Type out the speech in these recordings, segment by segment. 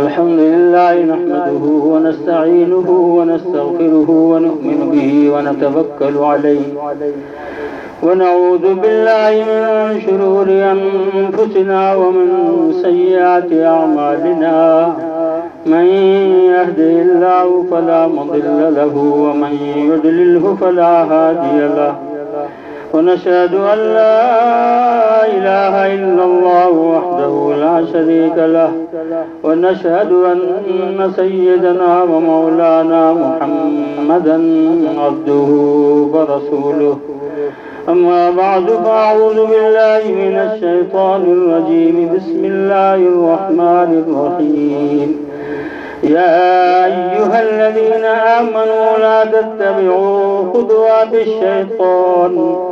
الحمد لله نحمده ونستعينه ونستغفره ونؤمن به ونتوكل عليه ونعوذ بالله من شرور أنفسنا ومن سيئات أعمالنا من يهده الله فلا مضل له ومن يضلله فلا هادي له ونشهد أن لا إله إلا الله وحده لا شريك له. ونشهد أن سيدنا ومولانا محمدا عبده ورسوله. أما بعد، فأعوذ بالله من الشيطان الرجيم. بسم الله الرحمن الرحيم. يا أيها الذين آمنوا لا تتبعوا خطوات الشيطان.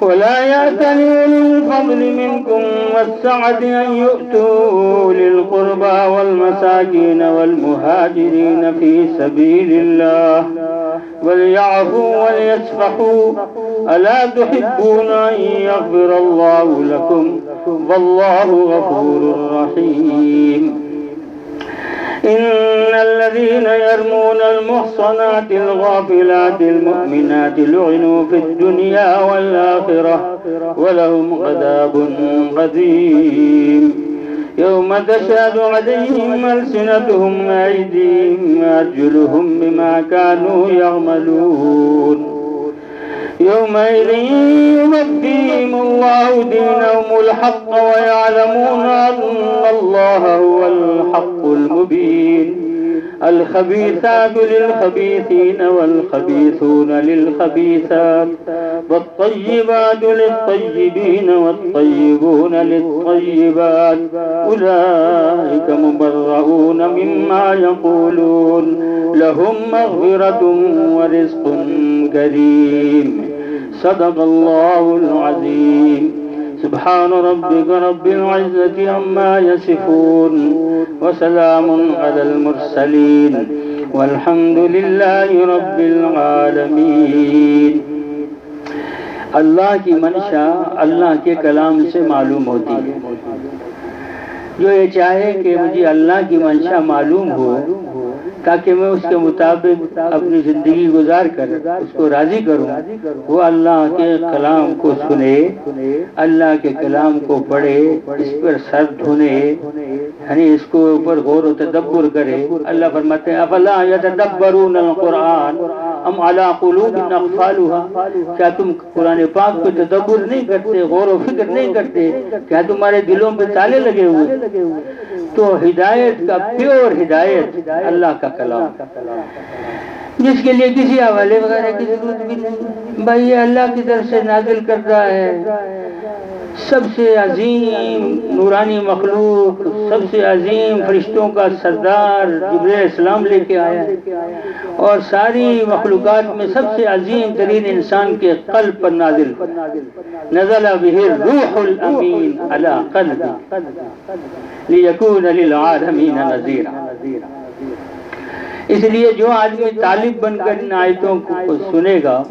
ولا يأتني الفضل منكم والسعة أن يؤتوا للقربى والمساكين والمهاجرين في سبيل الله وليعفوا وليسفحوا. ألا تحبون أن يغفر الله لكم؟ والله غفور رحيم. إن الذين يرمون المحصنات الغافلات المؤمنات لعنوا في الدنيا والآخرة ولهم غداب قديم يوم تشهد عليهم ألسنتهم وأيديهم وأرجلهم بما كانوا يعملون. يومئذ يوفيهم الله دينهم الحق ويعلمون أن الله هو الحق. الخبيثات للخبيثين والخبيثون للخبيثات والطيبات للطيبين والطيبون للطيبات أولئك مبرؤون مما يقولون لهم مغفرة ورزق كريم. صدق الله العظيم. سبحان ربك رب العزة عما يصفون. وسلام على المرسلين والحمد لله رب العالمين. اللہ کی منشا اللہ کے کلام سے معلوم ہوتی ہے۔ جو یہ چاہے کہ مجھے اللہ کی منشا معلوم ہو تاکہ میں اس کے مطابق اپنی زندگی گزار کر اس کو راضی کروں۔ وہ اللہ کے کلام کو سنے، اللہ کے کلام کو پڑھے، اس پر سر دھونے یعنی اس کو اوپر غور و تدبر کرے۔ اللہ فرماتے ہیں، افلا یتدبرون القرآن ام علی قلوب اقفالها؟ کیا تم قرآن پاک پہ تدبر نہیں کرتے، غور و فکر نہیں کرتے؟ کیا تمہارے دلوں پہ تالے لگے ہوئے؟ تو ہدایت کا پیور ہدایت اللہ کا کلام۔ جس کے لیے کسی حوالے وغیرہ کی ضرورت بھی نہیں۔ بھائی یہ اللہ کی طرف سے نازل کر رہا ہے۔ سب سے عظیم نورانی مخلوق، سب سے عظیم فرشتوں کا سردار جبریل اسلام لے کے آیا ہے۔ اور ساری مخلوقات میں سب سے عظیم ترین انسان کے قلب پر نازل۔ نزل به روح الامین علی قلب لیکون للعالمین نذیرا اس لیے جو آدمی طالب بن کر ان آیتوں کو سنے گا،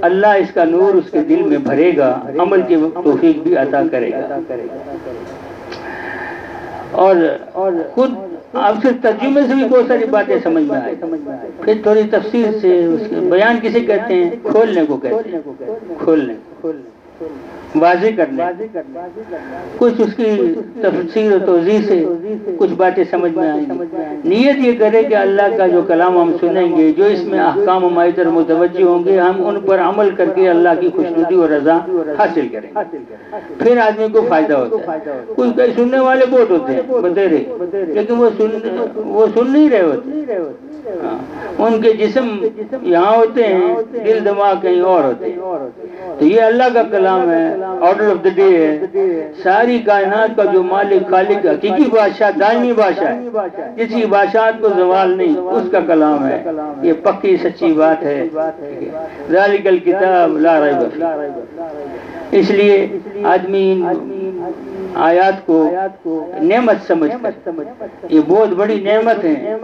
اللہ اس کا نور اس کے دل میں بھرے گا، عمل کی توفیق بھی عطا کرے گا۔ اور خود آپ سے ترجمے سے بھی بہت ساری باتیں سمجھ میں آئے پھر تھوڑی تفصیل سے اس بیان کسے کہتے ہیں؟ کھولنے کو کہتے ہیں۔ کھولنے کھولنے واضح کرنے۔ کچھ اس کی تفسیر و توضیح سے کچھ باتیں سمجھ میں آئیں۔ گی نیت یہ کرے کہ اللہ کا جو کلام ہم سنیں گے، جو اس میں احکام ہماری طرف متوجہ ہوں گے، ہم ان پر عمل کر کے اللہ کی خوشنودی اور رضا حاصل کریں پھر آدمی کو فائدہ ہوتا ہے۔ کچھ کئی سننے والے بہت ہوتے ہیں بتیرے لیکن وہ سن وہ سن نہیں رہے ہوتے۔ ہاں، ان کے جسم یہاں ہوتے ہیں، دل دماغ کہیں اور ہوتے ہیں۔ تو یہ اللہ کا کلام ہے۔ آرڈر آف دا ڈے ہے ساری کائنات کا جو مالک خالق حقیقی بادشاہ دائمی بادشاہ ہے کسی بادشاہت کو زوال نہیں اس کا کلام ہے یہ پکی سچی بات ہے ذالک الکتاب لا ریب اس لیے آدمی آیات کو نعمت سمجھ یہ بہت بڑی نعمت ہے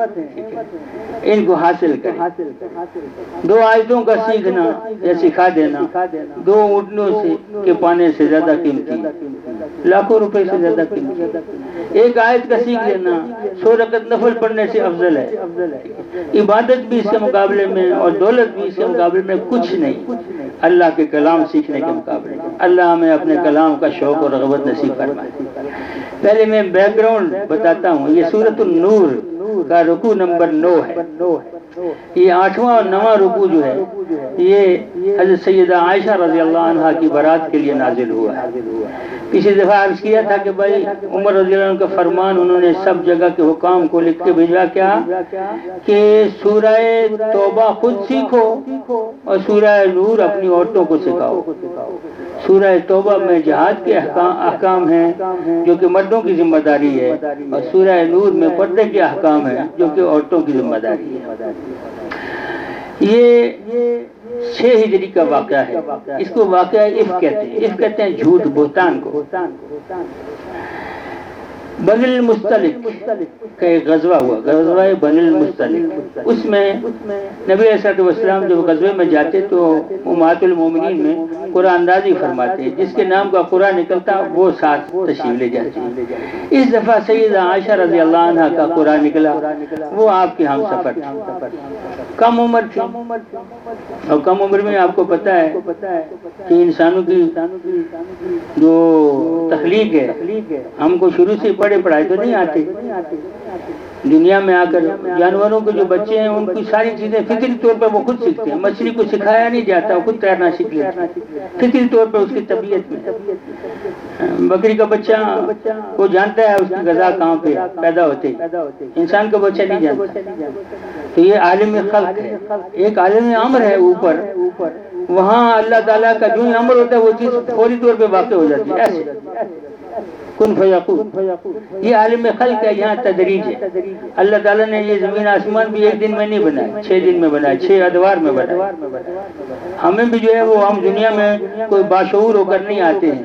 ان کو حاصل کریں۔ دو آیتوں کا سیکھنا یا سکھا دینا۔ دو اٹھنوں سے کے پانے سے زیادہ قیمتی۔ لاکھوں روپے سے زیادہ قیمتی۔ ایک آیت کا سیکھ لینا سو رکت نفل پڑھنے سے افضل ہے۔ عبادت بھی اس کے مقابلے میں اور دولت بھی اس کے مقابلے میں کچھ نہیں۔ اللہ کے کلام سیکھنے کے مقابلے اللہ ہمیں اپنے کلام کا شوق اور رغبت نصیب فرمائے۔ پہلے میں بیک گراؤنڈ بتاتا ہوں۔ یہ سورت النور کا رکو نمبر نو ہے۔ یہ آٹھواں اور نواں رکو جو ہے، یہ حضرت سیدہ عائشہ رضی اللہ عنہ کی برات کے لیے نازل ہوا ہے۔ کسی دفعہ عرض کیا تھا کہ بھائی، عمر رضی اللہ عنہ کا فرمان انہوں نے سب جگہ کے حکام کو لکھ کے بھیجا کیا کہ سورہ توبہ خود سیکھو اور سورہ نور اپنی عورتوں کو سکھاؤ۔ سورہ توبہ میں جہاد کے احکام ہیں، جو کہ مردوں کی ذمہ داری ہے، اور سورہ نور میں پردے کے احکام ہیں، جو کہ عورتوں کی ذمہ داری ہے۔ یہ چھ ہجری کا واقعہ ہے۔ اس کو واقعہ عف کہتے ہیں۔ عف کہتے ہیں جھوٹ بہتان کو۔ بن المستلق کا ایک غزوہ ہوا۔ غزوہ بن المستلق اس میں نبی صد والسلام جب غزوے میں جاتے تو امات المومنین میں قرآن اندازی فرماتے جس کے نام کا قرآن نکلتا وہ ساتھ تشریف لے جاتے اس دفعہ سید عائشہ رضی اللہ عنہ کا قرآن نکلا۔ وہ آپ کے ہم سفر کم عمر تھی۔ اور کم عمر میں آپ کو پتا ہے کہ انسانوں کی جو تخلیق ہے، ہم کو شروع سے پڑھ پڑھے پڑھائی تو نہیں آتی دنیا میں آ کر جانوروں کے جو بچے ہیں، ان کی ساری چیزیں فطری طور پر وہ خود سیکھتے ہیں۔ مچھلی کو سکھایا نہیں جاتا، وہ خود تیرنا سیکھ لیتا فطری طور پر اس کی طبیعت میں۔ بکری کا بچہ وہ جانتا ہے، اس کی غذا کہاں پہ پیدا ہوتے انسان کا بچہ نہیں جانتا۔ تو یہ عالم خلق ہے۔ ایک عالم امر ہے اوپر۔ وہاں اللہ تعالیٰ کا جو امر ہوتا ہے، وہ چیز فوری طور پہ واقع ہو جاتی ہے۔ ایسے۔ کن فیقون یہ عالم خلق ہے، یہاں تدریج ہے۔ اللہ تعالیٰ نے یہ زمین آسمان بھی ایک دن میں نہیں بنایا چھ دن میں بنایا چھ ادوار میں بنایا ہمیں بھی جو ہے وہ ہم دنیا میں کوئی باشعور ہو کر نہیں آتے ہیں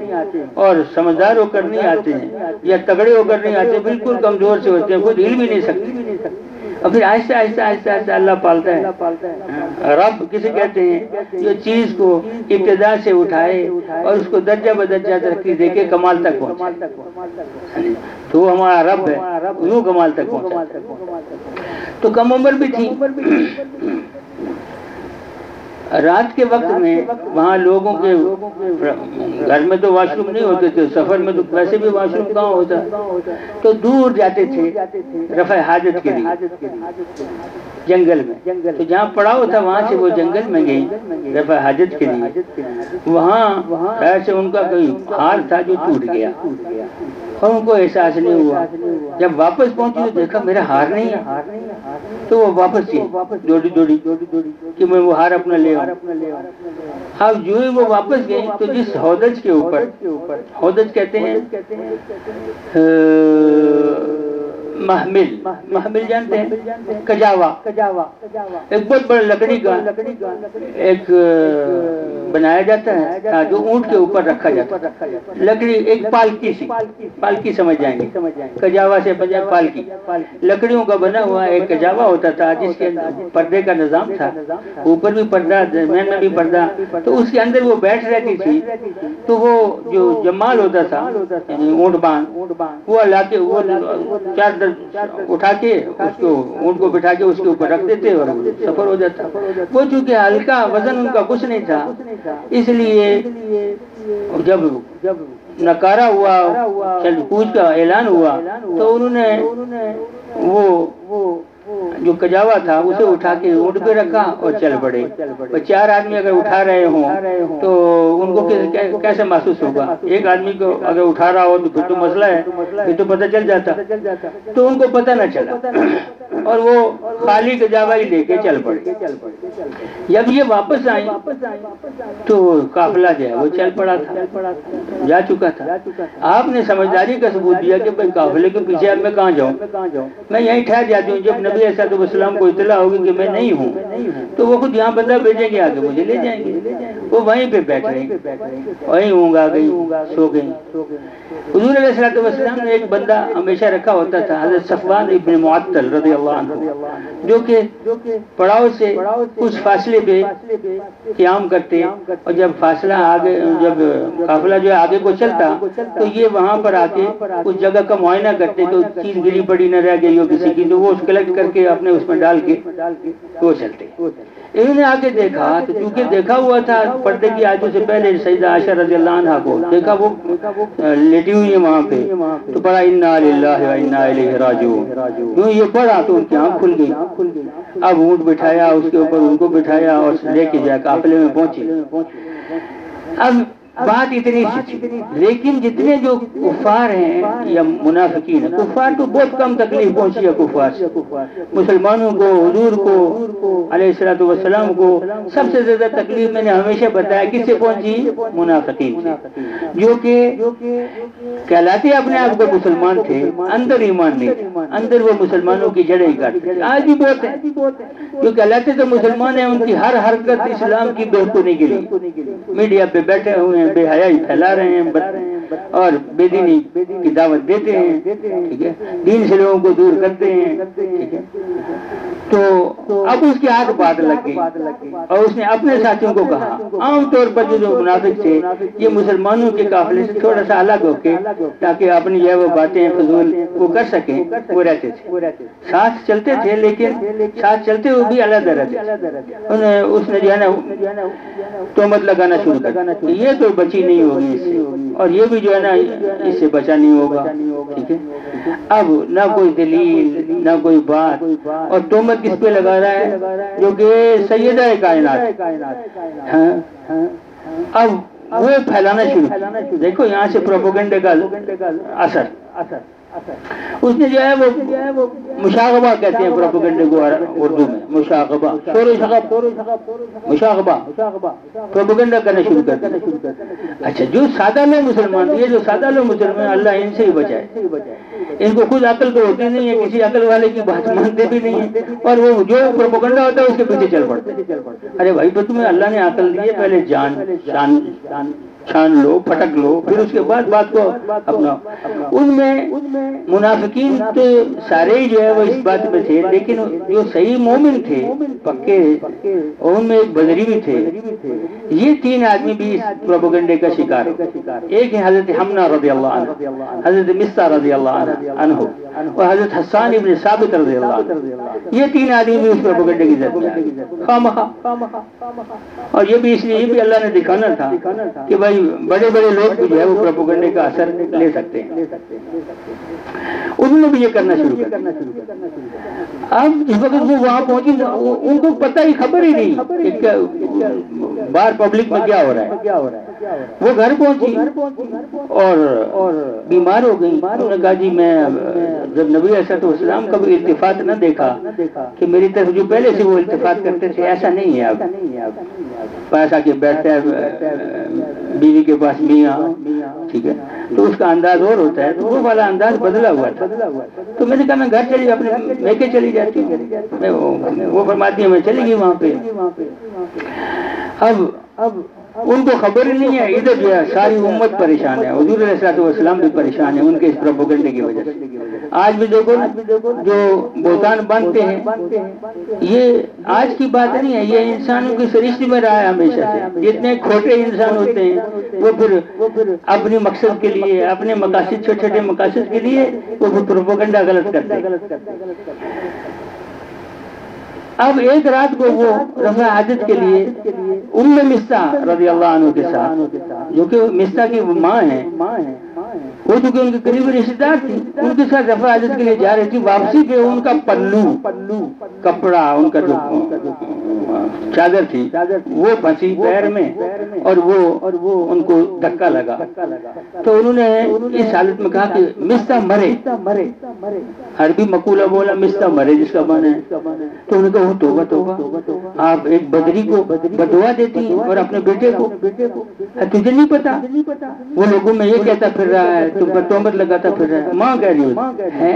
اور سمجھدار ہو کر نہیں آتے ہیں یا تگڑے ہو کر نہیں آتے، بالکل کمزور سے ہوتے ہیں کوئی ہل بھی نہیں سکتے۔ اور پھر آہستہ آہستہ آہستہ آہستہ اللہ پالتا ہے۔ رب کسے کہتے ہیں جو چیز کو ابتدا سے اٹھائے اور اس کو درجہ بدرجہ ترقی دے کے کمال تک پہنچے۔ تو ہمارا رب ہے یوں کمال تک پہنچا۔ تو کم عمر بھی تھی۔ رات کے وقت میں وہاں لوگوں کے گھر میں تو واش روم نہیں ہوتے تھے سفر میں تو ویسے بھی واش روم کہاں ہوتا؟ تو دور جاتے تھے رفع حاجت کے لیے۔ جنگل میں۔ تو جہاں پڑاؤ تھا وہاں سے وہ جنگل میں گئی حاجت کے لیے۔ وہاں ایسے ان کا کوئی ہار تھا جو ٹوٹ گیا۔ اور ان کو احساس نہیں ہوا۔ جب واپس پہنچی تو دیکھا میرا ہار نہیں ہے۔ تو وہ واپس گئی دوڑی دوڑی کہ میں وہ ہار اپنا لے اب جو ہی وہ واپس گئی تو جس ہودج کے اوپر ہودج کہتے ہیں محمل. محمل جانتے ہیں؟ کجاوا. ایک بہت بڑا لکڑی کا ایک بنایا جاتا ہے جو اونٹ کے اوپر رکھا جاتا ہے۔ لکڑی ایک پالکی سی۔ پالکی سمجھ جائیں گے۔ کجاوا سے بجائے پالکی۔ لکڑیوں کا بنا ہوا ایک کجاوا ہوتا تھا جس کے پردے کا نظام تھا۔ اوپر بھی پردہ، درمیان میں بھی پردہ۔ تو اس کے اندر وہ بیٹھ رہتی تھی۔ تو وہ جو جمال ہوتا تھا یعنی اونٹ باندھ، وہ لا کے وہ چار اٹھا کے اس کو اونٹ کو بٹھا کے اس کے اوپر رکھ دیتے اور سفر ہو جاتا۔ وہ چونکہ ہلکا وزن ان کا کچھ نہیں تھا، اس لیے جب جب نکارا ہوا چل کا اعلان ہوا تو انہوں نے وہ جو کجاوا تھا اسے اٹھا کے اونٹ پہ رکھا اور چل پڑے۔ چار آدمی اگر اٹھا رہے ہوں تو ان کو کیسے محسوس ہوگا؟ ایک آدمی کو اگر اٹھا رہا ہو تو پھر تو مسئلہ ہے پھر تو پتہ چل جاتا۔ تو ان کو پتہ نہ چلا۔ اور وہ خالی کجاوا ہی لے کے چل پڑے۔ جب یہ واپس آئی تو قافلہ جو ہے وہ چل پڑا تھا۔ جا چکا تھا۔ آپ نے سمجھداری کا ثبوت دیا کہ قافلے کے پیچھے اب میں کہاں جاؤں؟ میں یہیں ٹھہر جاتی ہوں جب نبی صاحب اسلام کو اطلاع ہوگی کہ میں نہیں ہوں۔ تو وہ خود یہاں بندہ بھیجیں گے آگے، مجھے لے جائیں گے۔ وہ وہیں پہ بیٹھ رہے وہیں ہوں گا گئی، سو گئی۔ حضور علیہ السلام نے ایک بندہ ہمیشہ رکھا ہوتا تھا، حضرت صفوان ابن معطل رضی اللہ عنہ، جو کہ پڑاؤ سے کچھ فاصلے پہ قیام کرتے اور جب فاصلہ آگے، جب قافلہ جو ہے آگے کو چلتا، تو یہ وہاں پر آ کے اس جگہ کا معائنہ کرتے، تو چیز گری پڑی نہ رہ گئی ہو کسی کی، تو وہ کلیکٹ کر کے اپنے اس میں ڈال کے وہ چلتے۔ انہوں نے آگے دیکھا تو کیونکہ دیکھا ہوا تھا، پردے کی آجوں سے پہلے سیدہ عائشہ رضی اللہ عنہ کو، دیکھا وہ لیٹی ہوئی ہے وہاں پہ۔ تو پڑھا، انا للہ و انا الیہ راجعون جو یہ پڑھا تو ان کی آنکھ کھل گئی۔ اب اونٹ بٹھایا، اس کے اوپر ان کو بٹھایا اور لے کے جا قافلے میں پہنچی۔ اب بات اتنی لیکن جتنے جو کفار ہیں یا منافقین کفار تو بہت کم تکلیف پہنچی ہے کفار سے۔ مسلمانوں کو حضور کو علیہ السلاۃ والسلام کو سب سے زیادہ تکلیف میں نے ہمیشہ بتایا کس سے پہنچی؟ منافقین جو کہ کہلاتے اپنے آپ کو مسلمان تھے اندر ایمان نہیں اندر وہ مسلمانوں کی جڑیں کاٹتے آج بھی بہت ہے جو کہلاتے تو مسلمان ہیں ان کی ہر حرکت اسلام کی بہتری کے لیے۔ میڈیا پہ بیٹھے ہوئے ہیں۔ بے حیائی پھیلا رہے ہیں اور بے دینی کی دعوت دیتے ہیں، ٹھیک ہے؟ دین سے لوگوں کو دور کرتے ہیں، ٹھیک ہے؟ تو اب اس کی آگ بات لگ گئی، اور اس نے اپنے ساتھیوں کو کہا، عام طور پر جو منافق تھے، یہ مسلمانوں کے قافلے سے تھوڑا سا الگ ہو کے، تاکہ اپنی یہ وہ باتیں، فضول وہ کر سکیں، وہ رہتے تھے۔ ساتھ چلتے تھے، لیکن ساتھ چلتے ہوئے بھی الگ رہتے اس نے جو ہے نا تومت لگانا شروع کر یہ تو بچی نہیں ہوگی اس سے۔ اور یہ بھی جو ہے نا، اس سے بچا نہیں ہوگا، ٹھیک ہے؟ اب نہ کوئی دلیل، نہ کوئی بات، اور تومت کس پہ لگا رہا ہے؟ جو کہ سیدہ کائنات۔ ہاں؟ اب وہ پھیلانا شروع۔ دیکھو یہاں سے پروپوگنڈے کا اثر اثر۔ اس نے جو ہے وہ مشاغبہ کہتے ہیں پروپوگنڈے کو اردو میں، مشاغبہ، شور شغب، مشاغبہ پروپوگنڈا کرنا شروع کر دیا۔ اچھا جو سادہ لوگ مسلمان، یہ جو سادہ لوگ مسلمان اللہ ان سے ہی بچائے۔ ان کو خود عقل کو ہوتی نہیں ہے، کسی عقل والے کی بات مانتے بھی نہیں ہے اور وہ جو پروپوگنڈا ہوتا ہے، اس کے پیچھے چل پڑتے ارے بھائی، تو تمہیں اللہ نے عقل دی ہے، پہلے جان، شان۔ چھان لو، پھٹک لو، پھر اس کے بعد بات کو اپنا ان میں منافقین تو سارے ہی جو ہے وہ اس بات میں تھے، لیکن جو صحیح مومن تھے، پکے ان میں ایک بدری بھی تھے۔ یہ تین آدمی بھی اس پروپوگنڈے کا شکار ایک ہے حضرت حمنا رضی اللہ عنہ، حضرت مستہ رضی اللہ عنہ اور حضرت حسان ابن ثابت رضی اللہ عنہ۔ یہ تین آدمی بھی اس پروپوگنڈے کی ضرورت اور یہ بھی اس لیے بھی اللہ نے دکھانا تھا کہ بھائی کوئی بڑے بڑے لوگ بھی جو ہے وہ پروپوگنڈے کا اثر لے سکتے ہیں۔ انہوں نے بھی یہ کرنا شروع کرنا اب جس وقت وہ وہاں پہنچی، ان کو پتہ ہی خبر ہی نہیں باہر پبلک میں کیا ہو رہا ہے۔ وہ گھر پہنچی اور بیمار ہو گئی انہوں نے کہا جی میں جب نبی اسد السلام کا بھی التفاط نہ دیکھا کہ میری طرف جو پہلے سے وہ التفاط کرتے تھے، ایسا نہیں ہے اب۔ پیسہ کے بیٹھتا ہے بیوی کے پاس میاں، ٹھیک ہے؟ تو اس کا انداز اور ہوتا ہے، تو وہ والا انداز بدلا ہوا تھا۔ تو میں نے کہا، میں گھر چلی اپنے میکے چلی جاتی ہوں۔ وہ فرماتی ہے میں چلی گئی وہاں پہ۔ اب اب ان کو خبر نہیں ہے، ادھر جو ہے، ساری امت پریشان ہے، حضور علیہ والسلام بھی پریشان ہے ان کے اس پروپوگنڈے کی وجہ سے۔ آج بھی دیکھو، جو بہتان بنتے ہیں، یہ آج کی بات نہیں ہے، یہ انسانوں کی سرشتی میں رہا ہے ہمیشہ سے۔ جتنے کھوٹے انسان ہوتے ہیں، وہ پھر اپنے مقصد کے لیے، اپنے مقاصد، چھوٹے چھوٹے مقاصد کے لیے وہ پھر پروپوگنڈا غلط کرتے ہیں۔ اب ایک رات کو وہ رفع حاجت کے لیے ام مستا رضی اللہ عنہ کے ساتھ، جو کہ مستا کی ماں ہیں وہ چونکہ ان کے قریبی رشتے دار تھی ان کے ساتھ رفع حاجت کے لیے جا رہی تھی واپسی پہ ان کا پلو پلو کپڑا، ان کا جو چادر تھی، وہ پھنسی پیر میں اور وہ اور وہ ان کو دھکا لگا۔ تو انہوں نے اس حالت میں کہا کہ مستا مرے۔ مرے عربی مقولہ بولا مستا مرے جس کا من ہے۔ تو انہوں نے کہا وہ توبہ توبہ۔ آپ ایک بدری کو بدوا دیتی اور اپنے بیٹے کو۔ ہاں، تجھے نہیں پتا؟ وہ لوگوں میں یہ کہتا پھر رہا ہے تم پر تومت لگاتا پھر رہا ہے۔ ماں کہہ رہی ہے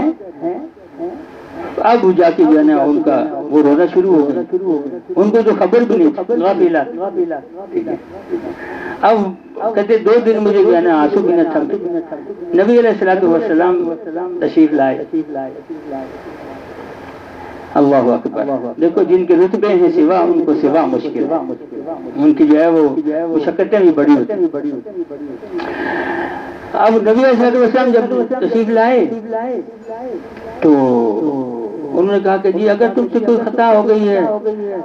اب جا کے جو ہے نا ان کا وہ رونا شروع ہو گیا۔ ان کو جو خبر بھی نہیں اب کہتے دو دن مجھے جو ہے نا آنسو بھی نہ تھم نبی علیہ السلام وسلام تشریف لائے۔ اللہ اکبر۔ دیکھو جن کے رتبے ہیں سوا ان کو سوا مشکل۔ ان کی جو ہے وہ مشقتیں بھی بڑی ہوتی۔ اب نبی علیہ السلام جب تشریف لائے، تو انہوں نے کہا کہ جی اگر تم سے کوئی خطا ہو گئی ہے،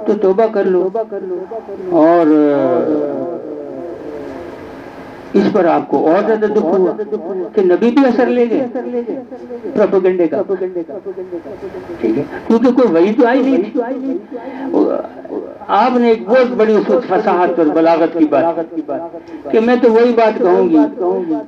تو توبہ کر لو۔ اور اس پر آپ کو اور زیادہ دکھ ہوا کہ نبی بھی اثر لے گئے پروپگنڈے کا۔ ٹھیک ہے؟ کیونکہ کوئی وہی تو آئی نہیں آپ نے ایک بہت بڑی اس وقت فصاحت اور بلاغت کی بات کہ میں تو وہی بات کہوں گی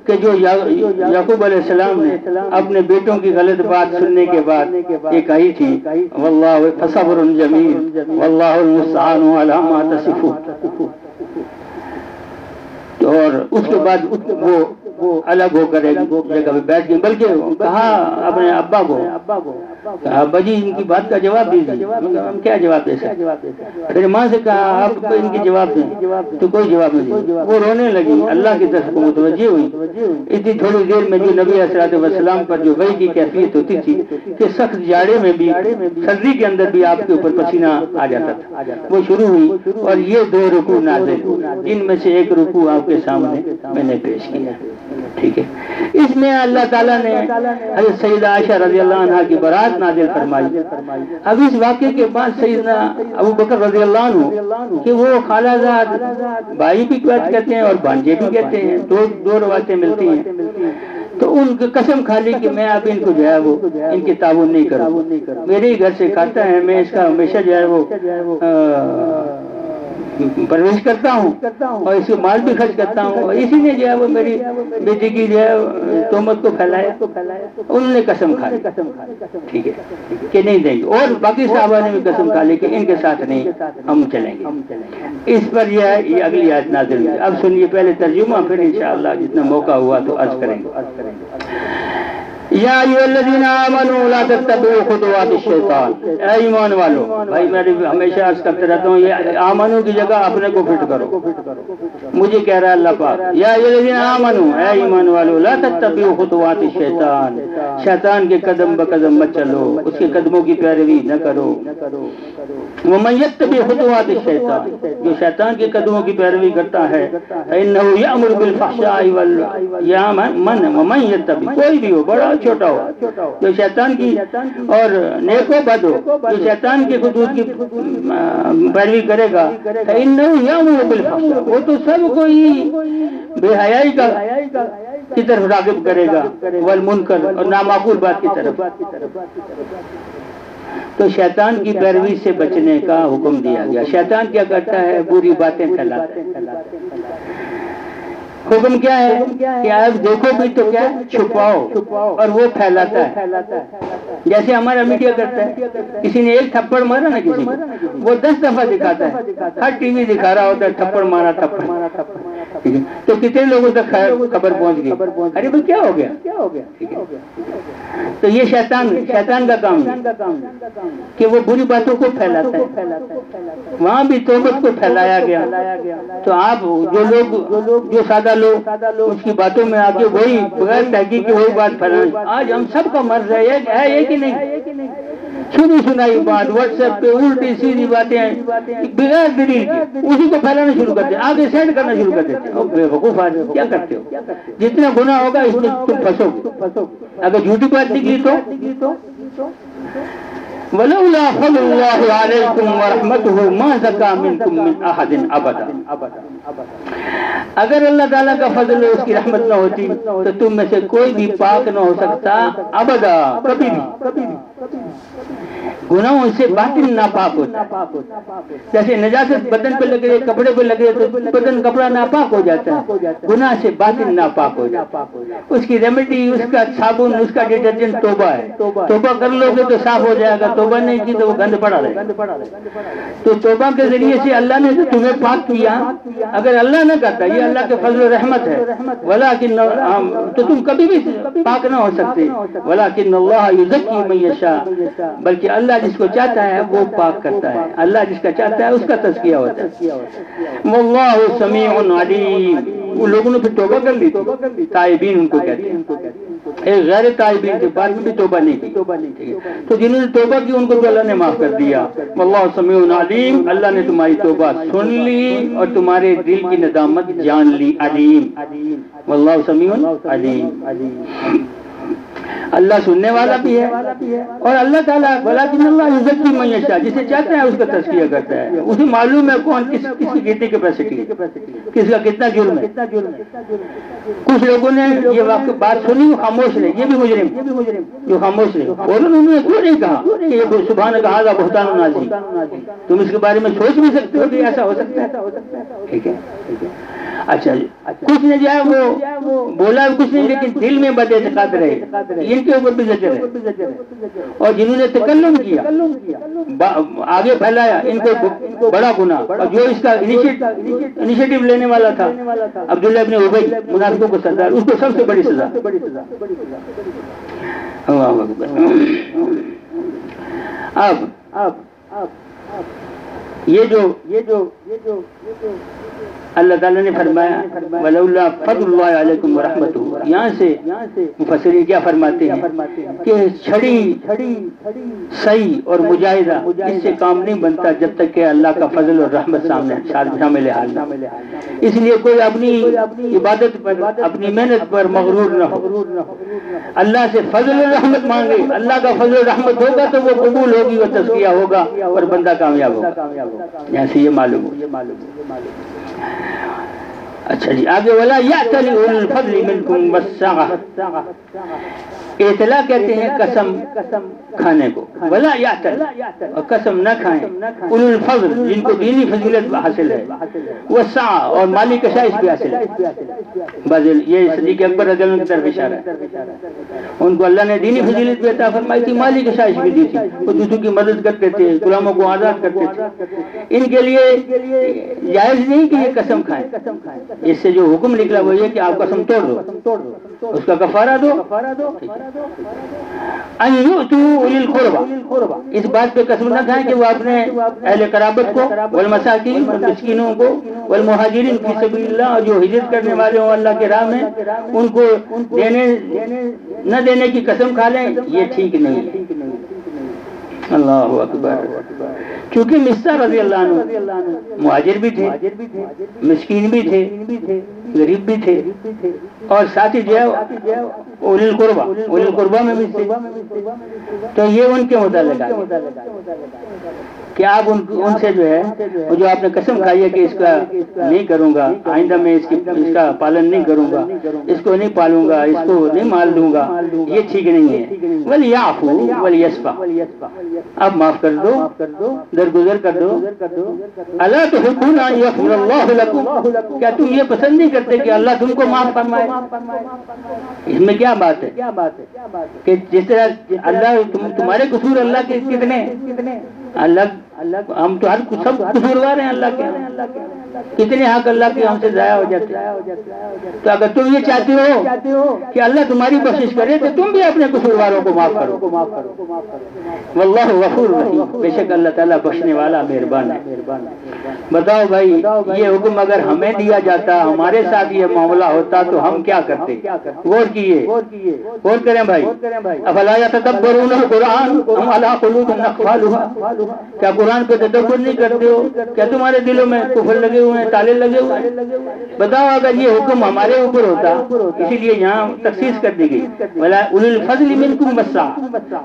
کہ جو یعقوب علیہ السلام نے اپنے بیٹوں کی غلط بات سننے کے بعد یہ کہی تھی، واللہ فصبر جمیل، واللہ المستعان علی ما تصفون. اور اس کے بعد وہ الگ ہو کر ایک جگہ پہ بیٹھ گئے بلکہ کہا اپنے ابا کو ابا جی ان کی بات کا جواب دیجیے۔ ہم کیا جواب دے سکتے؟ پھر ماں سے کہا آپ ان کی جواب دیں تو کوئی جواب نہیں۔ وہ رونے لگی۔ اللہ کی طرف کو متوجہ ہوئی۔ اتنی تھوڑی دیر میں جو نبی اسرات وسلام پر جو وہی کی کیفیت ہوتی تھی کہ سخت جاڑے میں بھی سردی کے اندر بھی آپ کے اوپر پسینہ آ جاتا تھا۔ وہ شروع ہوئی اور یہ دو رکو نازل۔ جن میں سے ایک رکو آپ کے سامنے میں نے پیش کیا۔ ٹھیک ہے۔ اس میں اللہ تعالیٰ نے حضرت سید عائشہ رضی اللہ عنہ کی برات نازل فرمائی۔ اب اس واقعے کے بعد سیدنا ابو بکر رضی اللہ عنہ کہ وہ خالہ زاد بھائی بھی بات کہتے ہیں اور بانجے بھی کہتے ہیں، دو دو روایتیں ملتی ہیں۔ تو ان کی قسم کھا لی کہ میں اب ان کو جو ہے وہ ان کی تعاون نہیں کروں۔ میرے ہی گھر سے کھاتا ہے، میں اس کا ہمیشہ جو ہے وہ پرورش کرتا ہوں اور اس کو مال بھی خرچ کرتا ہوں اسی نے جو ہے وہ میری بیٹی کی جو ہے تومت کو پھیلایا انہوں نے قسم کھا لی۔ ٹھیک ہے کہ نہیں دیں گے۔ اور باقی صحابہ نے بھی قسم کھا لی کہ ان کے ساتھ نہیں، ہم چلیں گے۔ اس پر یہ ہے یہ اگلی آیت نازل ہوئی۔ اب سنیے پہلے ترجمہ، پھر انشاءاللہ جتنا موقع ہوا تو عرض کریں گے۔ یا ایو الذین آمنوا لا تتبعوا خطوات الشیطان۔ اے ایمان والو، بھائی میں ہمیشہ عرض کرتے رہتا ہوں، یہ آمنو کی جگہ اپنے کو فٹ کرو۔ مجھے کہہ رہا ہے اللہ پاک، یا ایو الذین آمنوا، اے ایمان والو، لا تتبعوا خطوات الشیطان۔ شیطان کے قدم بقدم مت چلو، اس کے قدموں کی پیروی نہ کرو۔ ومن يتبع خطوات الشیطان، جو شیطان کے قدموں کی پیروی کرتا ہے انه یامر بالفحشاء والمن ومن يتبع کوئی بھی ہو، بڑا چھوٹا ہو جو شیطان کی اور نیک و بد ہو جو شیطان کے خطوط کی پیروی کرے گا وہ تو سب کو ہی بے حیائی کا، کی طرف راغب کرے گا، والمنکر اور نامعقول بات کی طرف۔ تو شیطان کی پیروی سے بچنے کا حکم دیا گیا۔ شیطان کیا کرتا ہے؟ بری باتیں پھیلاتا ہے۔ حکم کیا ہے کہ آپ دیکھو بھی تو کیا چھپاؤ اور وہ پھیلاتا ہے۔ جیسے ہمارا میڈیا کرتا ہے، کسی نے ایک تھپڑ مارا نا کسی وہ دس دفعہ دکھاتا ہے۔ ہر ٹی وی دکھا رہا ہوتا ہے، تھپڑ مارا، تھپڑ۔ تو کتنے لوگوں تک خبر پہنچ گئی۔ ارے بھائی کیا ہو گیا؟ کیا ہو گیا؟ تو یہ شیطان شیطان کا کام ہے کہ وہ بری باتوں کو پھیلاتا ہے۔ وہاں بھی توبت کو پھیلایا گیا۔ تو آپ جو لوگ جو سادہ لوگ اس کی باتوں میں آگے وہی بغیر تحقیق کی وہی بات پھیلائیں۔ آج ہم سب کا مرض ہے یہ کہ نہیں؟ سنی سنائی بات واٹس ایپ پہ الٹی سیدھی باتیں بغیر دلیل کی اسی کو پھیلانا شروع کر دیں آگے سینڈ کرنا شروع کر دیتے ہو بے وقوف آدمی، کیا کرتے ہو؟ جتنا گناہ ہوگا اس میں تم پھنسو گے۔ اگر جھوٹی بات نکلی تو؟ ولولا فضل الله عليكم ورحمته ما زكى منكم من احد ابدا اگر اللہ تعالیٰ کا فضل اس کی رحمت نہ ہوتی، تو تم میں سے کوئی بھی پاک نہ ہو سکتا ابدا، کبھی بھی۔ گناہوں سے باطن ناپاک ہوتا جیسے نجاست بدن پہ لگ رہے کپڑے پہ لگ رہے تو بدن کپڑا ناپاک ہو جاتا ہے۔ گناہ سے باطن ناپاک ہو جاتا اس کی ریمیڈی اس کا صابن، اس کا ڈیٹرجنٹ توبہ ہے۔ توبہ کر لو گے تو صاف ہو جائے گا۔ توبہ نہیں کی تو وہ گند پڑا رہے۔ تو توبہ کے ذریعے سے اللہ نے تمہیں پاک کیا۔ اگر اللہ نہ کرتا، یہ اللہ کے فضل و رحمت ہے۔ ولا تو تم کبھی بھی پاک نہ ہو سکتے۔ ولا کن اللہ میشا بلکہ اللہ جس کو چاہتا ہے، وہ پاک کرتا ہے۔ اللہ جس کا چاہتا ہے، اس کا تذکیہ ہوتا ہے۔ واللہ سمیع علیم۔ ان لوگوں نے پھر توبہ کر لی تائبین ان کو کہتے ہیں۔ ایک غیر تائبین کے بعد بھی توبہ نہیں کی۔ تو جنہوں نے توبہ کی، ان کو تو اللہ نے معاف کر دیا۔ اللہ سمیع علیم۔ اللہ نے تمہاری توبہ سن لی اور تمہارے دل کی ندامت جان لی۔ علیم۔ واللہ سمیع علیم۔ اللہ سننے والا بھی ہے اور اللہ تعالیٰ بلا کن اللہ عزت کی معیشت جسے چاہتے ہیں اس کا تذکیہ کرتا ہے۔ اسے معلوم ہے کون کس کس کی کتنی کیپیسٹی کس کا کتنا جرم ہے۔ کچھ لوگوں نے یہ بات سنی خاموش نہیں یہ بھی مجرم۔ جو خاموش نہیں اور انہوں نے کیوں نہیں کہا کہ یہ سبحان کہا گا بہتان نازی۔ تم اس کے بارے میں سوچ بھی سکتے ہو کہ ایسا ہو سکتا ہے۔ ٹھیک ہے۔ اچھا جی۔ کچھ نے جو ہے وہ بولا کچھ نہیں، لیکن دل میں بد اعتقاد رہے۔ ان کے اوپر بھی زجر ہے۔ اور جنہوں نے تکلم کیا آگے پھیلایا، ان کو بڑا گنا اور جو اس کا انیشیٹو لینے والا تھا، عبداللہ ابن ابئی منافقوں کو سردار اس کو سب سے بڑی سزا۔ اب اب یہ جو یہ جو یہ جو اللہ تعالیٰ نے فرمایا، ولولا فضل اللہ علیکم ورحمت یہاں سے مفسرین کیا فرماتے ہیں کہ چھڑی صحیح اور مجاہدہ اس سے کام نہیں بنتا جب تک کہ اللہ کا فضل اور رحمت سامنے شامل حال اس لیے کوئی اپنی عبادت پر، اپنی محنت پر مغرور نہ ہو۔ اللہ سے فضل اور رحمت مانگے، اللہ کا فضل اور رحمت ہوگا تو وہ قبول ہوگی، وہ تذکیہ ہوگا اور بندہ کامیاب ہوگا۔ یہاں سے یہ معلوم ہو یہ معلوم ہو۔ اچھا جی آگے والا یا تلی الفضل منکم والسعہ اطلاع کہتے ہیں قسم کھانے کو۔ ولا یا اور قسم نہ کھائیں۔ ان الفضل جن کو دینی فضیلت حاصل ہے۔ وہ سا اور مالی کشائش بھی حاصل ہے۔ بازل یہ صدیق اکبر رضی اللہ کی طرف اشارہ ہے۔ ان کو اللہ نے دینی فضیلت بھی عطا فرمائی تھی مالی کشائش بھی دی تھی۔ وہ دوسروں کی مدد کرتے تھے غلاموں کو آزاد کرتے تھے۔ ان کے لیے جائز نہیں کہ یہ قسم کھائیں۔ اس سے جو حکم نکلا وہ یہ کہ آپ قسم توڑ دو۔ اس کا کفارہ دو۔ اس بات پہ قسم نہ کھائیں کہ وہ اپنے اہل کرابت کو والمساکین والمسکینوں کو والمہاجرین فی سبیل اللہ جو ہجرت کرنے والے ہوں، اللہ کے راہ میں، ان کو دینے، نہ دینے کی قسم کھا لیں، یہ ٹھیک نہیں ہے۔ اللہ اکبر۔ کیونکہ مستر رضی اللہ عنہ مہاجر بھی تھے، مسکین بھی تھے، غریب بھی تھے، اور ساتھی جو ہے اول قربا اول قربا میں بھی تھے۔ تو یہ ان کے متعلق کہ آپ ان سے جو ہے جو آپ نے قسم کھائی ہے کہ اس کا نہیں کروں گا، آئندہ میں اس اس کا پالن نہیں کروں گا، اس کو نہیں پالوں گا، اس کو نہیں مال دوں گا، یہ ٹھیک نہیں ہے۔ ولی آفو ولی یسپا اب معاف کر دو، درگزر کر دو۔ اللہ تو حکم اللہ لکم کیا تم یہ پسند نہیں کرتے کہ اللہ تم کو معاف فرمائے؟ اس میں کیا بات ہے؟ کہ جس طرح اللہ تمہارے قصور اللہ کے کتنے اللہ الگ ہم تو ہر سب قصوروار ہیں اللہ کے ہاں۔ کتنے حق اللہ کے ہم سے ضائع ہو جاتے تو اگر تم یہ چاہتے ہو کہ اللہ تمہاری کوشش کرے تو تم بھی اپنے قصورواروں کو معاف کرو۔ واللہ غفور رحیم۔ بے شک اللہ تعالیٰ بخشنے والا مہربان ہے۔ بتاؤ بھائی، یہ حکم اگر ہمیں دیا جاتا، ہمارے ساتھ یہ معاملہ ہوتا تو ہم کیا کرتے؟ غور کیے۔ غور کریں بھائی۔ افلا یتدبرون القرآن ہم علی قلوب نقفالها کیا قرآن پہ تدبر نہیں کرتے ہو کیا تمہارے دلوں میں کفر لگے ہوئے ہیں تالے لگے ہوئے ہیں؟ بتاؤ اگر یہ حکم ہمارے اوپر ہوتا اسی لیے یہاں تخصیص کر دی گئی۔ بلا الفضل منکم بسا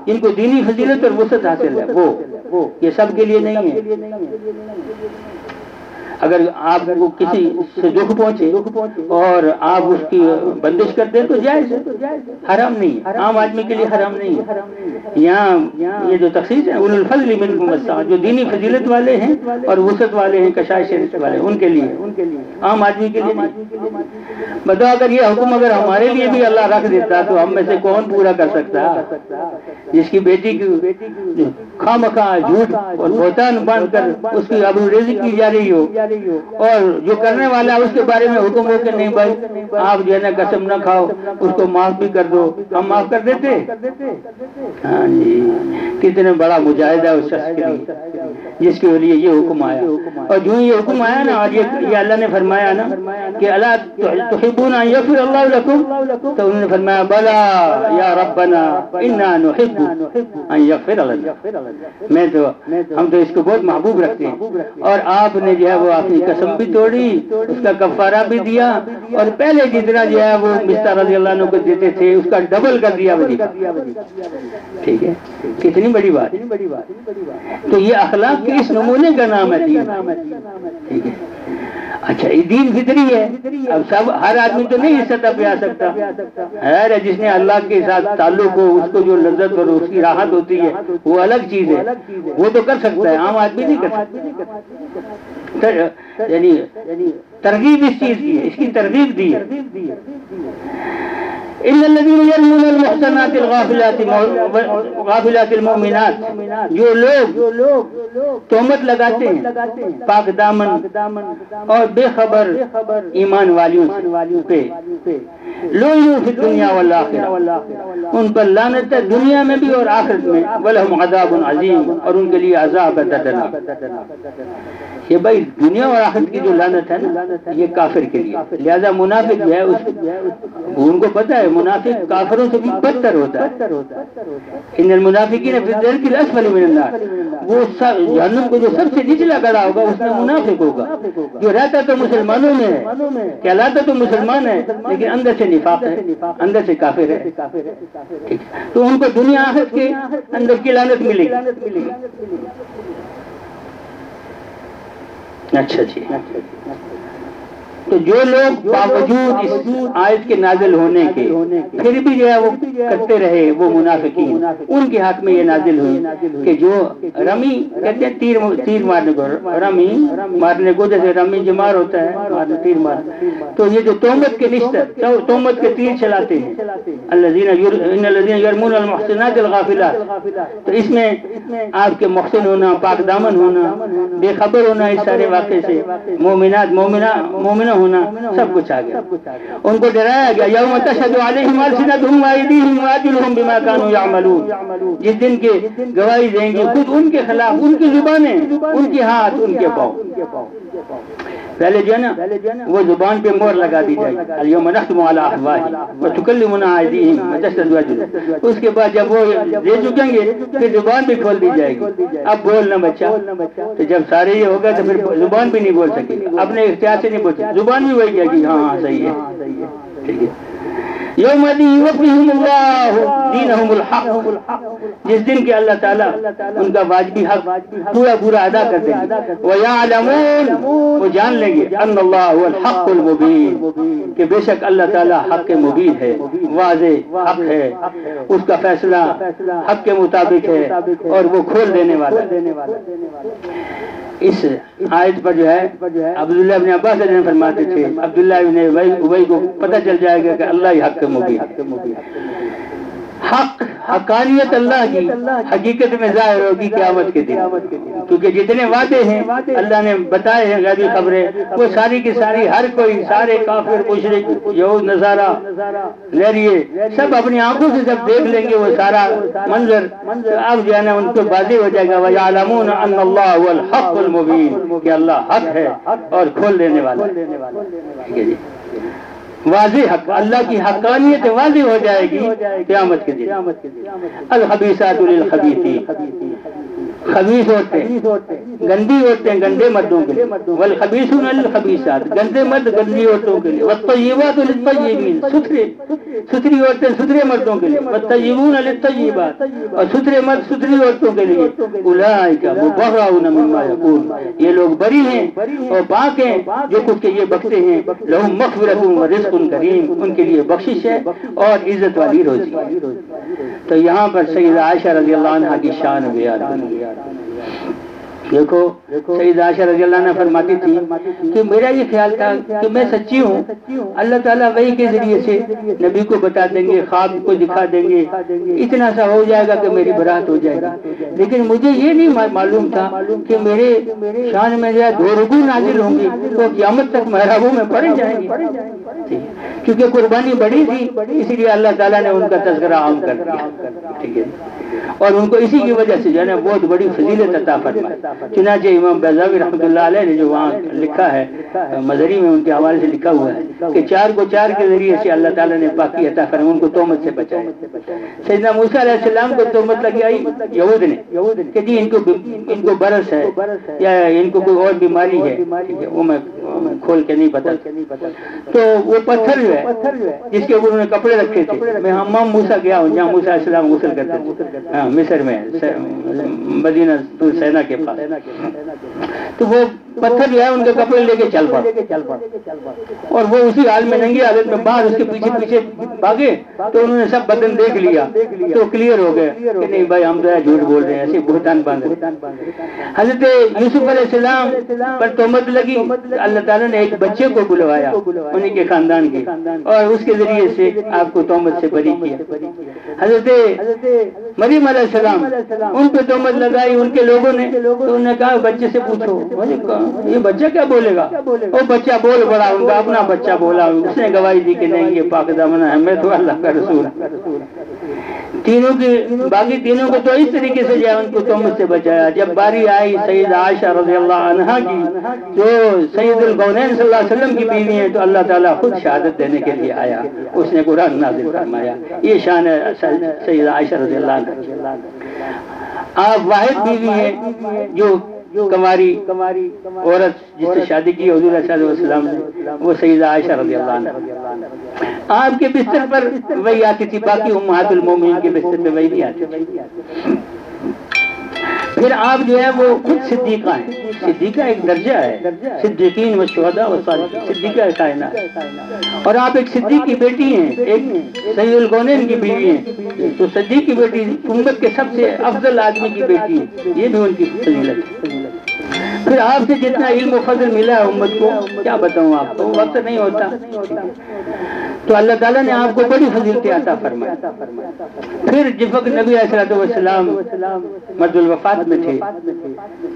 جن کو دینی فضیلت اور وسط حاصل ہے۔ وہ یہ سب کے لیے نہیں ہے۔ اگر آپ کو کسی سے دکھ پہنچے اور آپ اس کی بندش کر دیں تو جائز حرام نہیں عام آدمی کے لیے حرام نہیں ہے۔ یہاں یہ جو تخصیص ہے ان الفضل منکم جو دینی فضیلت والے ہیں اور وسط والے ہیں، کشائش والے ان کے لیے۔ عام آدمی کے لیے بتاؤ اگر یہ حکم اگر ہمارے لیے بھی اللہ رکھ دیتا تو ہم میں سے کون پورا کر سکتا؟ جس کی بیٹی کی خام خواہ جھوٹ اور بہتان بند کر اس کی ابو ریزی کی جا رہی ہو۔ اور جو کرنے والا اس کے بارے میں حکم ہو کہ نہیں بھائی، آپ جو ہے نا قسم نہ کھاؤ، اس کو معاف بھی کر دو۔ ہم معاف کر دیتے؟ ہاں جی۔ کتنے بڑا مجاہدہ اس شخص کے لیے۔ جس کے لیے یہ حکم آیا۔ اور جو یہ حکم آیا نا اور یہ اللہ نے فرمایا نا کہ اللہ تحبون ان یغفر اللہ لکم تو انہوں نے فرمایا بلا یا ربنا انا نحب ان یغفر لنا. میں تو ہم تو اس کو بہت محبوب رکھتے ہیں۔ اور آپ نے جو ہے وہ اپنی قسم بھی توڑی، اس کا کفارہ بھی دیا، اور پہلے جتنا جو ہے وہ مستر رضی اللہ عنہ کو دیتے تھے، اس کا ڈبل کر دیا ٹھیک ہے؟ کتنی بڑی بات۔ تو یہ اخلاق کے اس نمونے کا نام ہے ٹھیک ہے؟ اچھا یہ دین فطری ہے۔ اب سب ہر آدمی تو نہیں اس سطح پہ آ سکتا ہے، جس نے اللہ کے ساتھ تعلق ہو، اس کو جو لذت اور اس کی راحت ہوتی ہے، وہ الگ چیز ہے۔ وہ تو کر سکتا ہے، عام آدمی نہیں کر سکتا۔ یعنی ترغیب اس چیز کی ہے، اس کی ترغیب دی ہے۔ ان الذين يرمون المحسنات الغافلات غافلات المؤمنات. جو لوگ تہمت لگاتے ہیں، پاک دامن اور بے خبر ایمان والیوں پہ۔ لو یوں فی دنیا والآخرہ۔ ان پر لعنت ہے دنیا میں بھی اور آخرت میں۔ ولہم عذاب عظیم اور ان کے لیے عذاب ددنا یہ بھائی دنیا اور آخرت کی جو لعنت ہے نا، یہ کافر کے لیے۔ لہذا منافق جو ہے ان کو پتہ ہے، منافق کافروں سے بھی بدتر ہوتا ہے۔ ان المنافقین فی الدرک الاسفل من النار۔ وہ جہنم کو جو سب سے نچلا گڑا ہوگا، اس میں منافق ہوگا۔ جو رہتا تو مسلمانوں میں ہے، کہلاتا تو مسلمان ہے، لیکن اندر سے نفاق ہے، اندر سے کافر ہے۔ تو ان کو دنیا آخرت کے اندر کی لعنت ملے گی۔ اچھا جی۔ تو جو لوگ باوجود اس آیت کے نازل ہونے کے پھر بھی جو ہے وہ کرتے رہے وہ منافقین، ان کے حق میں یہ نازل ہوئی کہ جو رمی کہتے ہیں تیر تیر مارنے کو، رمی مارنے کو، جیسے رمی جمار ہوتا ہے، مارنے، تیر مار۔ تو یہ جو تومت کے نشتر تومت کے تیر چلاتے ہیں۔ اللہ یرمون المحسنات الغافلات۔ تو اس میں آپ کے محسن ہونا، پاک دامن ہونا، بے خبر ہونا، اس سارے واقعے سے۔ مومنات، مومنہ مومنہ ہونا، سب کچھ آ گیا۔ ان کو ڈرایا گیا، یوم تشہد علیہم السنتہم وایدیہم واجلہم بما كانوا یعملون۔ جس دن کے گواہی دیں گے، خود ان کے خلاف، ان کی زبانیں، ان کے ہاتھ، ان کے پاؤں۔ پہلے جو ہے نا، وہ زبان پہ مور لگا دی جائے گی۔ نختم على افواههم وتشهد اس کے بعد جب وہ دے چکیں گے، پھر زبان بھی کھول دی جائے گی۔ اب بولنا بچہ تو جب سارے یہ ہوگا تو پھر زبان بھی نہیں بول سکے۔ اپنے اختیار سے نہیں بول سکے۔ زبان بھی وہی ہے ہاں ہاں صحیح ہے۔ ٹھیک ہے۔ یوم یوفیہم اللہ. دینہم الحق. جس دن کے اللہ تعالیٰ ان کا واجبی حق پورا پورا ادا کر دیں گے وَيَعْلَمُونَ وہ جان لیں گے ان اللہ هو الحق المبین. کہ بے شک اللہ تعالیٰ حق مبین ہے. واضح حق ہے. اس کا فیصلہ حق کے مطابق ہے اور وہ کھول دینے والا اس آیت پر جو ہے عبداللہ ابن عباس نے فرماتے تھے. عبداللہ ابن ابئی کو پتہ چل جائے گا کہ اللہ ہی حق کے مبین. حق، حقانیت اللہ کی، حقیقت میں ظاہر ہوگی قیامت کے دن. کیونکہ جتنے وعدے ہیں، اللہ نے بتائے ہیں غیبی خبریں. وہ ساری کی ساری، ہر کوئی، سارے کافر مشرق یہود نظارہ لہریے سب اپنی آنکھوں سے جب دیکھ لیں گے وہ سارا منظر اب جو ہے نا، ان کو بازی ہو جائے گا. وَيَعْلَمُونَ أَنَّ اللَّهُ هُوَ الْحَقُّ الْمُبِينَ. کہ اللہ حق ہے اور کھول دینے والا ٹھیک ہے جی؟ واضح حق اللہ کی حقانیت واضح ہو جائے گی قیامت کے دن۔ الحبیسات للخبیثین۔ خبیص ہوتے ہیں، گندی ہوتے ہیں، گندے مردوں کے لیے۔ والخبیثون الخبیثات، گندے مرد گندی عورتوں کے لیے۔ والطیبات للطیبین ستھرے، ستھری عورتیں ستھرے مردوں کے لیے۔ والطیبون للطیبات اور ستھرے مرد ستھری عورتوں کے لیے۔ اولئک مبرؤون مما یقول۔ یہ لوگ بری ہیں اور پاک ہیں، جو کچھ کہ یہ بخشتے ہیں۔ لہم مغفرت و رزق کریم، ان کے لیے بخشش ہے اور عزت والی روزی۔ تو یہاں پر سیدہ عائشہ رضی اللہ عنہ کی شان بیان ہوئی۔ جا رہی ہے۔ دیکھو سعید عاشر رضی اللہ عنہ فرماتی تھی کہ میرا یہ خیال تھا کہ میں سچی ہوں اللہ تعالیٰ وہی کے ذریعے سے نبی کو بتا دیں گے خواب کو دکھا دیں گے۔ اتنا سا ہو جائے گا کہ میری برات ہو جائے گا لیکن مجھے یہ نہیں معلوم تھا کہ میرے شان میں جو دو رگو نازل ہوں گی تو قیامت تک محرابوں میں پڑے جائیں گے۔ کیونکہ قربانی بڑی تھی اسی لیے اللہ تعالیٰ نے ان کا تذکرہ عام کر دیا۔ ٹھیک ہے۔ اور ان کو اسی کی وجہ سے جو ہے نا بہت بڑی فضیلت عطا فرمائی۔ چنانچہ امام بیضاوی رحمۃ اللہ علیہ نے جو وہاں لکھا ہے مظہری میں ان کے حوالے سے لکھا ہوا ہے کہ چار کو چار کے ذریعے سے اللہ تعالیٰ نے پاکی عطا فرمائی ان کو تومت سے بچایا سیدنا موسیٰ علیہ السلام کو تومت لگی آئی، یہود نے، کہ جی ان کو ان کو برس ہے، یا ان کو کوئی اور بیماری ہے وہ میں کھول کے نہیں بتا تو وہ پتھر جو ہے، جس کے اوپر انہوں نے کپڑے رکھے تھے، میں ہاں، ہمام موسیٰ گیا ہوں جہاں موسیٰ علیہ السلام غسل کرتے تھے۔ ہاں، مصر میں، مدینہ سینا کے پاس۔ تو وہ پتھر جو ان کے کپڑے لے کے چل پڑا اور وہ اسی حال میں ننگی حالت میں باہر اس کے پیچھے پیچھے بھاگے تو انہوں نے سب بدن دیکھ لیا۔ تو کلیئر ہو گئے کہ نہیں بھائی ہم تو جھوٹ بول رہے ہیں، ایسے بہتان باندھ حضرت یوسف علیہ السلام پر تومت لگی۔ اللہ تعالیٰ نے ایک بچے کو بلوایا انہیں کے خاندان کے اور اس کے ذریعے سے آپ کو تومت سے بری کیا۔ حضرت مریم علیہ السلام، ان پہ تومت لگائی، ان کے لوگوں نے۔ تو انہوں نے کہا، بچے سے پوچھو۔ یہ بچہ کیا بولے گا؟ وہ بچہ بول پڑا ان کا اپنا بچہ بولا اس نے گواہی دی کہ نہیں، یہ پاک دامن ہے۔ میں تو اللہ کا رسول تینوں کی باقی تینوں کو تو اس طریقے سے جو ان کو تہمت سے بچایا۔ جب باری آئی سید عائشہ رضی اللہ عنہ کی، جو سید الگونین صلی اللہ علیہ وسلم کی بیوی ہیں، تو اللہ تعالیٰ خود شہادت دینے کے لیے آیا۔ اس نے قرآن نازل فرمایا۔ یہ شان ہے سید عائشہ رضی اللہ عنہ۔ آپ واحد بیوی ہیں جو کماری، عورت جس سے شادی کی، حضور صلی اللہ علیہ وسلم نے، وہ سیدہ عائشہ رضی اللہ عنہ۔ آپ کے بستر پر وہی آتی تھی، باقی امہات المومنین کے بستر پہ وہی نہیں آتی تھی۔ پھر آپ جو ہے وہ خود صدیقہ ہیں. صدیقہ ایک درجہ ہے. صدیقین و شہداء و صالحین. صدیقہ کائنات. اور آپ ایک صدیق کی بیٹی ہیں. ایک سید الگونین کی بیوی ہیں. تو صدیق کی بیٹی امت کے سب سے افضل آدمی کی بیٹی ہے یہ بھی ان کی فضیلت ہے. پھر آپ سے جتنا علم و فضل ملا ہے امت کو، کیا بتاؤں آپ کو؟ وقت نہیں ہوتا. تو اللہ تعالیٰ نے آپ کو بڑی فضیلتیں عطا فرمائی۔ پھر جب وقت نبی علیہ السلام مرد الوفات میں تھے،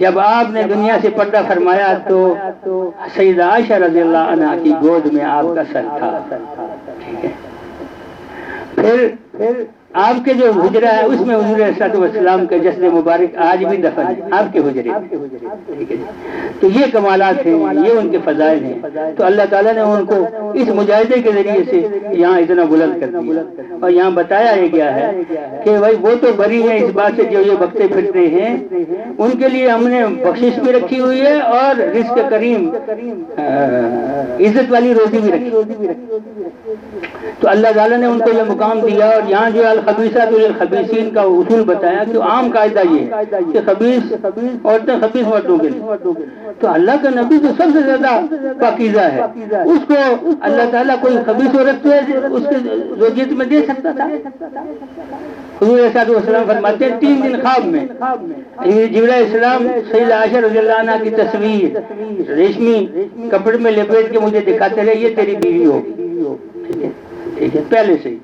جب آپ نے دنیا سے پردہ فرمایا تو سیدہ عائشہ رضی اللہ عنہ کی گود میں آپ کا سر تھا۔ پھر آپ کے جو حجرہ ہے، اس میں حضور صاحب والسلام کے جسد مبارک آج بھی دفن ہے۔ آپ کے حجرے جی۔ تو یہ کمالات ہیں، یہ ان کے فضائل ہیں۔ تو اللہ تعالیٰ نے ان کو اس مجاہدے کے ذریعے سے یہاں اتنا بلند کر دیا۔ اور یہاں بتایا ہی گیا ہے کہ بھائی، وہ تو بری ہیں اس بات سے جو یہ بکتے پھرتے ہیں۔ ان کے لیے ہم نے بخشش بھی رکھی ہوئی ہے اور رزق کریم عزت والی روزی بھی رکھی۔ تو اللہ تعالیٰ نے ان کو یہ مقام دیا اور یہاں جو خبیصہ الخبیثات الخبیثین کا اصول بتایا کہ عام قاعدہ یہ ہے کہ خبیث عورتیں خبیث مردوں کے لیے۔ تو اللہ کا نبی تو سب سے زیادہ پاکیزہ ہے، اس کو اللہ تعالیٰ کوئی خبیث عورت اس کے زوجیت میں دے سکتا تھا۔ حضور صاحب السلام فرماتے ہیں، تین دن خواب میں جبرا اسلام سید عاشر رضی اللہ عنہ کی تصویر، ریشمی کپڑے میں لپیٹ کے مجھے دکھاتے رہے، یہ تیری بیوی ہوگی ٹھیک ہے۔ پہلے سے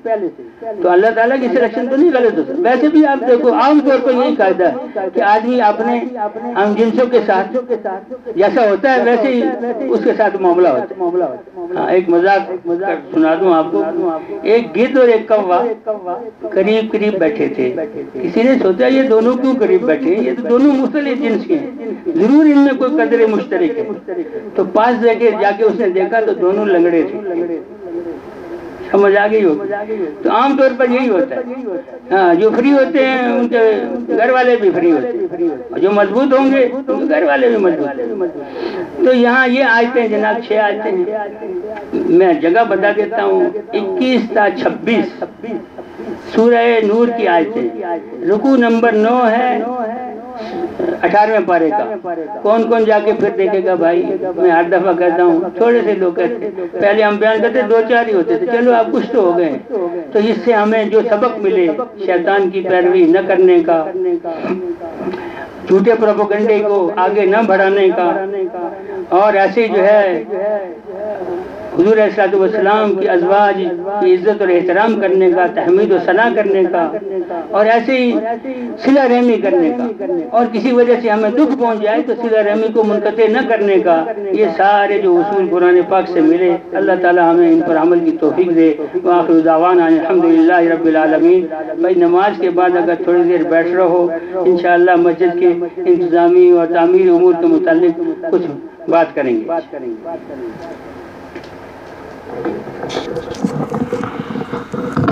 تو اللہ تعالیٰ کی سلیکشن تو نہیں غلط ہوتا ویسے بھی آپ دیکھو، عام طور پر یہی قاعدہ ہے کہ آدمی اپنے ہم جنسوں کے ساتھ جیسا ہوتا ہے، ویسے ہی اس کے ساتھ معاملہ ہوتا ہے۔ ہاں ایک مذاق سنا دوں آپ کو۔ ایک گد اور ایک کوا قریب قریب بیٹھے تھے۔ کسی نے سوچا، یہ دونوں کیوں قریب بیٹھے؟ یہ تو دونوں مختلف جنس کے ہیں۔ ضرور ان میں کوئی قدر مشترک ہے تو پاس جا کے جا کے اس نے دیکھا تو دونوں لنگڑے تھے۔ سمجھ آ گئی ہو تو عام طور پر یہی ہوتا ہے۔ ہاں جو فری ہوتے ہیں، ان کے گھر والے بھی فری ہوتے ہیں۔ اور جو مضبوط ہوں گے، ان کے گھر والے بھی مضبوط تو یہاں یہ آیتیں ہیں جناب چھ آیتیں ہیں۔ میں جگہ بتا دیتا ہوں، اکیس تا چھبیس۔ سورہ نور کی آیتیں۔ رکو نمبر نو ہے، اٹھارہویں پارے کا۔ کون کون جا کے پھر دیکھے گا بھائی، میں ہر دفعہ کہتا ہوں تھوڑے سے لوگ کہتے پہلے ہم بیان کرتے دو چار ہی ہوتے تھے۔ چلو، آپ کچھ تو ہو گئے تو اس سے ہمیں جو سبق ملے، شیطان کی پیروی نہ کرنے کا، جھوٹے پروپوگنڈے کو آگے نہ بڑھانے کا، اور ایسے جو ہے حضور اسلاد والسلام کی ازواج کی عزت اور احترام کرنے کا، تحمید و صلاح کرنے کا اور ایسے ہی سلا رحمی کرنے کا۔ اور کسی وجہ سے ہمیں دکھ پہنچ جائے تو سلا رحمی کو منقطع نہ کرنے کا، یہ سارے جو اصول قرآن پاک سے ملے، اللہ تعالی ہمیں ان پر عمل کی توفیق دے۔ وآخر دعوانا الحمد للہ رب العالمین۔ بھائی نماز کے بعد اگر تھوڑی دیر بیٹھ رہو، انشاءاللہ مسجد کے انتظامی اور تعمیر امور کے متعلق کچھ بات کریں گے۔ Thank you.